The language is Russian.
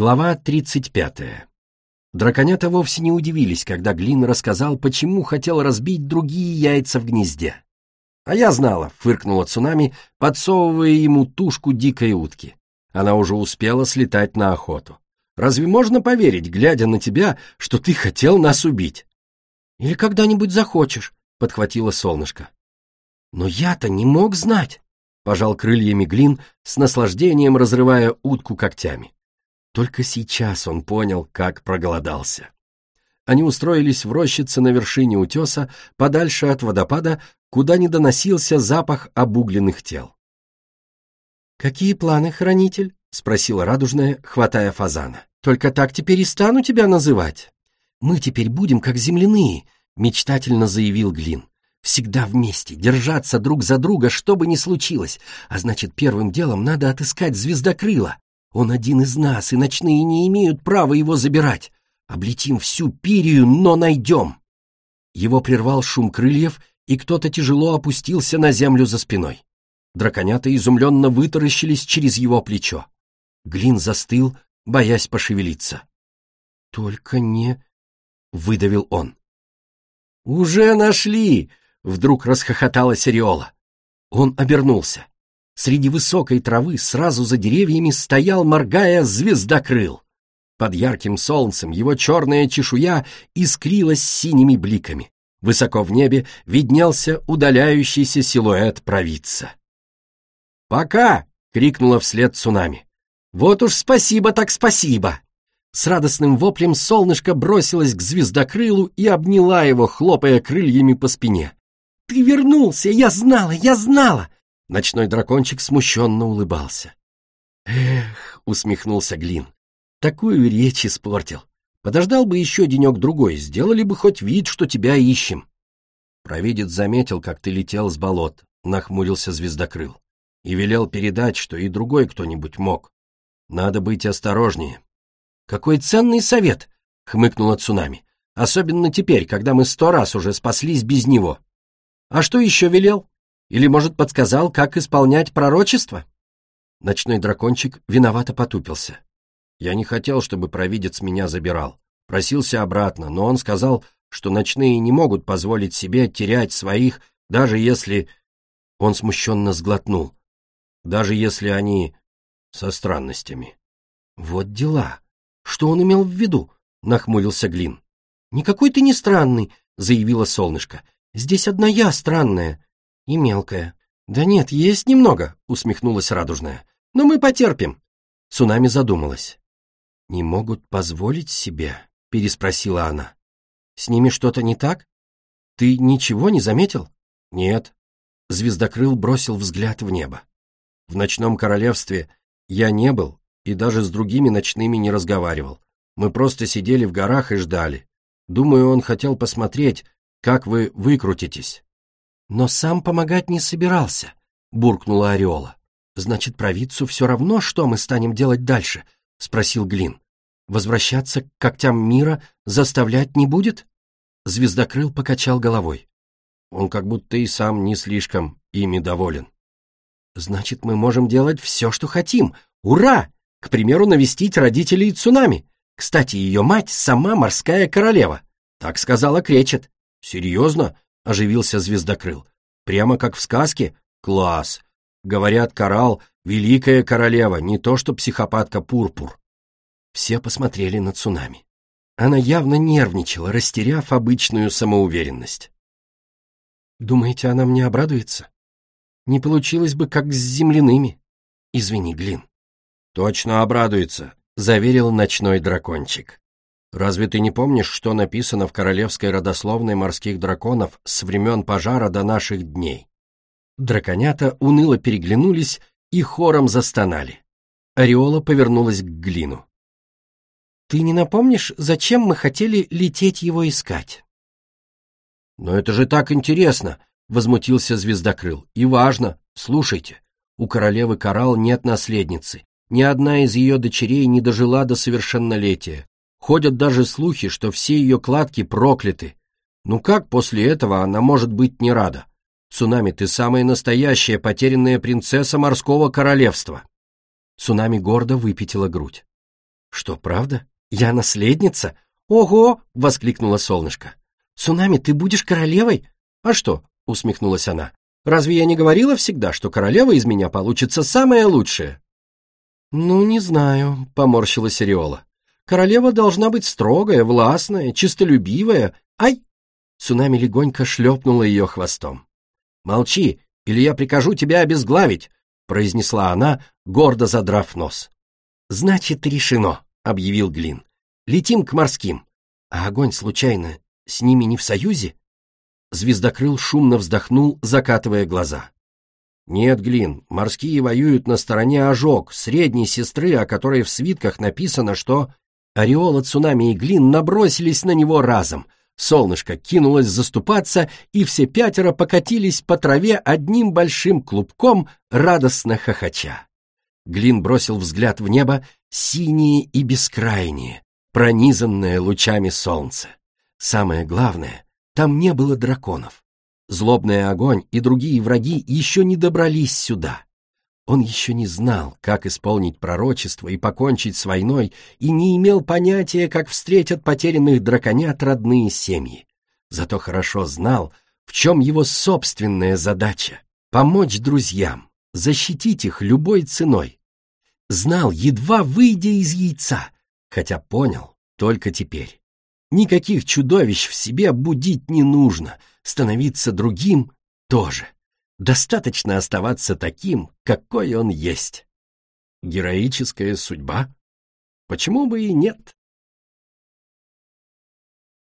Глава 35. Драконята вовсе не удивились, когда Глин рассказал, почему хотел разбить другие яйца в гнезде. «А я знала», — фыркнула цунами, подсовывая ему тушку дикой утки. Она уже успела слетать на охоту. «Разве можно поверить, глядя на тебя, что ты хотел нас убить?» «Или когда-нибудь захочешь», — подхватило солнышко. «Но я-то не мог знать», — пожал крыльями Глин, с наслаждением разрывая утку когтями. Только сейчас он понял, как проголодался. Они устроились в рощице на вершине утеса, подальше от водопада, куда не доносился запах обугленных тел. «Какие планы, хранитель?» — спросила радужная, хватая фазана. «Только так теперь и стану тебя называть. Мы теперь будем как земляные», — мечтательно заявил Глин. «Всегда вместе, держаться друг за друга, что бы ни случилось, а значит, первым делом надо отыскать звездокрыла. Он один из нас, и ночные не имеют права его забирать. Облетим всю Пирию, но найдем. Его прервал шум крыльев, и кто-то тяжело опустился на землю за спиной. Драконята изумленно вытаращились через его плечо. Глин застыл, боясь пошевелиться. «Только не...» — выдавил он. «Уже нашли!» — вдруг расхохоталась Ореола. Он обернулся. Среди высокой травы сразу за деревьями стоял, моргая, звездокрыл. Под ярким солнцем его черная чешуя искрилась синими бликами. Высоко в небе виднелся удаляющийся силуэт провидца. «Пока!» — крикнула вслед цунами. «Вот уж спасибо так спасибо!» С радостным воплем солнышко бросилось к звездокрылу и обняла его, хлопая крыльями по спине. «Ты вернулся! Я знала! Я знала!» Ночной дракончик смущенно улыбался. «Эх», — усмехнулся Глин, — «такую речь испортил. Подождал бы еще денек-другой, сделали бы хоть вид, что тебя ищем». Провидец заметил, как ты летел с болот, нахмурился звездокрыл, и велел передать, что и другой кто-нибудь мог. Надо быть осторожнее. «Какой ценный совет!» — хмыкнула цунами. «Особенно теперь, когда мы сто раз уже спаслись без него. А что еще велел?» Или, может, подсказал, как исполнять пророчество? Ночной дракончик виновато потупился. Я не хотел, чтобы провидец меня забирал. Просился обратно, но он сказал, что ночные не могут позволить себе терять своих, даже если... Он смущенно сглотнул. Даже если они со странностями. Вот дела. Что он имел в виду? Нахмурился Глин. Никакой ты не странный, заявила солнышко. Здесь одна я странная и мелкая. Да нет, есть немного, усмехнулась радужная. Но мы потерпим. Цунами задумалась. Не могут позволить себе, переспросила она. С ними что-то не так? Ты ничего не заметил? Нет. Звездокрыл бросил взгляд в небо. В ночном королевстве я не был и даже с другими ночными не разговаривал. Мы просто сидели в горах и ждали. Думаю, он хотел посмотреть, как вы выкрутитесь. «Но сам помогать не собирался», — буркнула Ореола. «Значит, провидцу все равно, что мы станем делать дальше?» — спросил Глин. «Возвращаться к когтям мира заставлять не будет?» Звездокрыл покачал головой. Он как будто и сам не слишком ими доволен. «Значит, мы можем делать все, что хотим. Ура! К примеру, навестить родителей цунами. Кстати, ее мать — сама морская королева. Так сказала Кречет. Серьезно? — оживился звездокрыл. «Прямо как в сказке? Класс! Говорят, Коралл — великая королева, не то что психопатка Пурпур». Все посмотрели на цунами. Она явно нервничала, растеряв обычную самоуверенность. «Думаете, она мне обрадуется? Не получилось бы, как с земляными. Извини, Глин». «Точно обрадуется», — заверил ночной дракончик. Разве ты не помнишь, что написано в королевской родословной морских драконов с времен пожара до наших дней? Драконята уныло переглянулись и хором застонали. Ореола повернулась к Глину. «Ты не напомнишь, зачем мы хотели лететь его искать?» «Но это же так интересно!» — возмутился Звездокрыл. «И важно. Слушайте, у королевы Коралл нет наследницы. Ни одна из ее дочерей не дожила до совершеннолетия. Ходят даже слухи, что все ее кладки прокляты. Ну как после этого она может быть не рада? Цунами, ты самая настоящая потерянная принцесса морского королевства. Цунами гордо выпятила грудь. Что, правда? Я наследница? Ого! — воскликнула солнышко. Цунами, ты будешь королевой? А что? — усмехнулась она. Разве я не говорила всегда, что королева из меня получится самая лучшая? Ну, не знаю, — поморщилась Ореола. Королева должна быть строгая, властная, чистолюбивая. Ай! Цунами легонько шлепнула ее хвостом. Молчи, или я прикажу тебя обезглавить, произнесла она, гордо задрав нос. Значит, решено, объявил Глин. Летим к морским. А огонь, случайно, с ними не в союзе? Звездокрыл шумно вздохнул, закатывая глаза. Нет, Глин, морские воюют на стороне ожог, средней сестры, о которой в свитках написано, что... Ореола, Цунами и Глин набросились на него разом. Солнышко кинулось заступаться, и все пятеро покатились по траве одним большим клубком, радостно хохоча. Глин бросил взгляд в небо, синее и бескрайнее, пронизанное лучами солнца. Самое главное, там не было драконов. Злобный огонь и другие враги еще не добрались сюда. Он еще не знал, как исполнить пророчество и покончить с войной, и не имел понятия, как встретят потерянных драконят родные семьи. Зато хорошо знал, в чем его собственная задача — помочь друзьям, защитить их любой ценой. Знал, едва выйдя из яйца, хотя понял только теперь. Никаких чудовищ в себе будить не нужно, становиться другим тоже. Достаточно оставаться таким, какой он есть. Героическая судьба? Почему бы и нет?